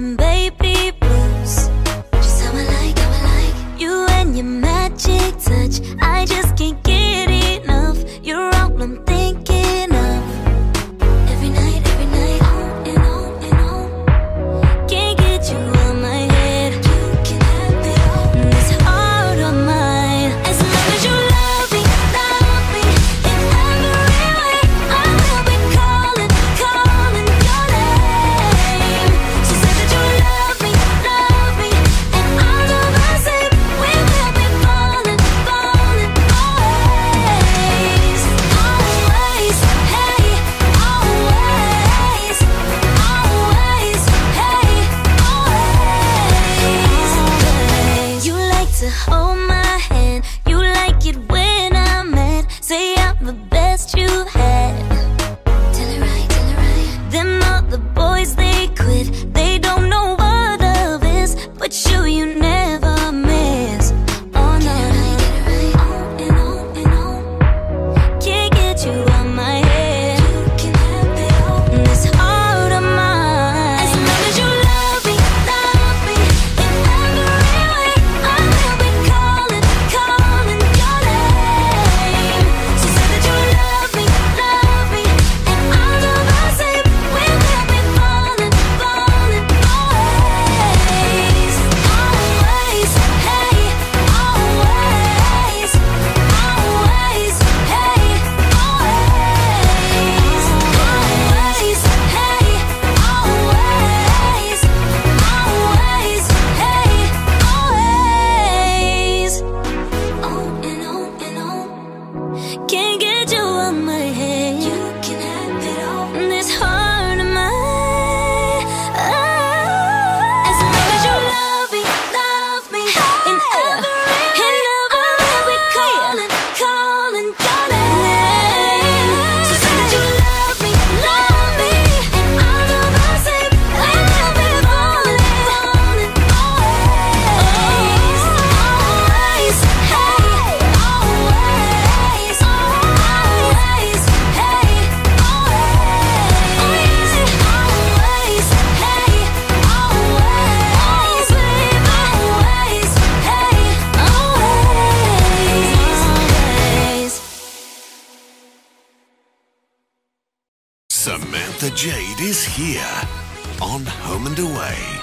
nothing but Samantha Jade is here on Home and Away.